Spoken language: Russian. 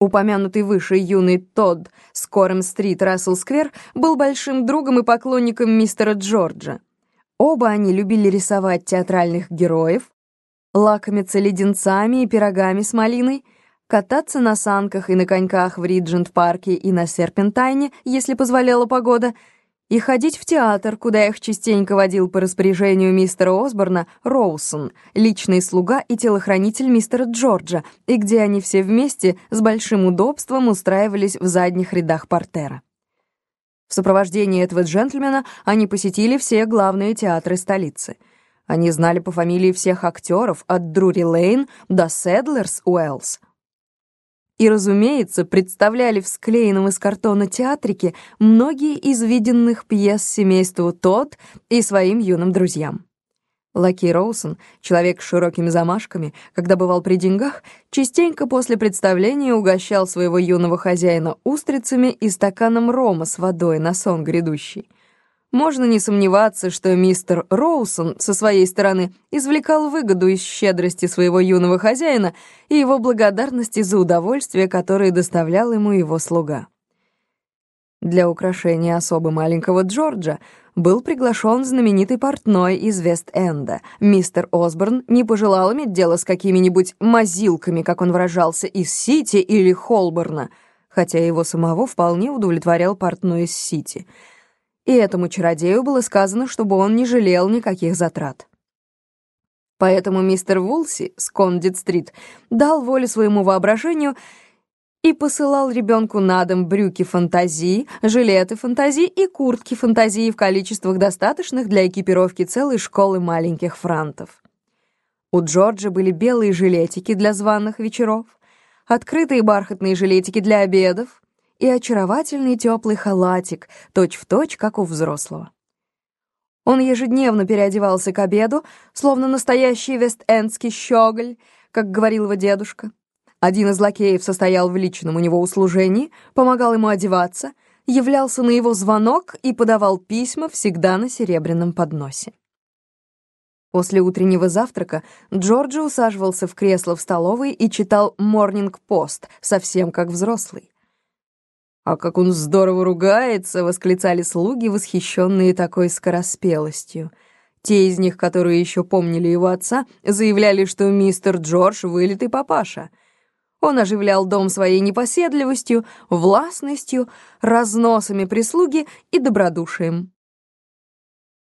Упомянутый выше юный Тодд с Корем-стрит Рассел-сквер был большим другом и поклонником мистера Джорджа. Оба они любили рисовать театральных героев, лакомиться леденцами и пирогами с малиной, кататься на санках и на коньках в Риджент-парке и на Серпентайне, если позволяла погода — и ходить в театр, куда их частенько водил по распоряжению мистера Осборна Роусон, личный слуга и телохранитель мистера Джорджа, и где они все вместе с большим удобством устраивались в задних рядах портера. В сопровождении этого джентльмена они посетили все главные театры столицы. Они знали по фамилии всех актеров от Друри Лейн до Седлерс Уэллс — и, разумеется, представляли в склеенном из картона театрике многие из виденных пьес семейства Тот и своим юным друзьям. Лаки Роусон, человек с широкими замашками, когда бывал при деньгах, частенько после представления угощал своего юного хозяина устрицами и стаканом рома с водой на сон грядущий. Можно не сомневаться, что мистер Роусон со своей стороны извлекал выгоду из щедрости своего юного хозяина и его благодарности за удовольствие, которое доставлял ему его слуга. Для украшения особы маленького Джорджа был приглашен знаменитый портной из Вест-Энда. Мистер Осборн не пожелал иметь дело с какими-нибудь мазилками, как он выражался, из Сити или Холборна, хотя его самого вполне удовлетворял портной из Сити — и этому чародею было сказано, чтобы он не жалел никаких затрат. Поэтому мистер Вулси с Кондит-стрит дал волю своему воображению и посылал ребенку на дом брюки фантазии, жилеты фантазии и куртки фантазии в количествах достаточных для экипировки целой школы маленьких франтов. У Джорджа были белые жилетики для званых вечеров, открытые бархатные жилетики для обедов, и очаровательный теплый халатик, точь-в-точь, точь, как у взрослого. Он ежедневно переодевался к обеду, словно настоящий вест-эндский щеголь, как говорил его дедушка. Один из лакеев состоял в личном у него услужении, помогал ему одеваться, являлся на его звонок и подавал письма всегда на серебряном подносе. После утреннего завтрака Джорджи усаживался в кресло в столовой и читал «Морнинг-пост», совсем как взрослый. «А как он здорово ругается!» — восклицали слуги, восхищенные такой скороспелостью. Те из них, которые еще помнили его отца, заявляли, что мистер Джордж — вылитый папаша. Он оживлял дом своей непоседливостью, властностью, разносами прислуги и добродушием.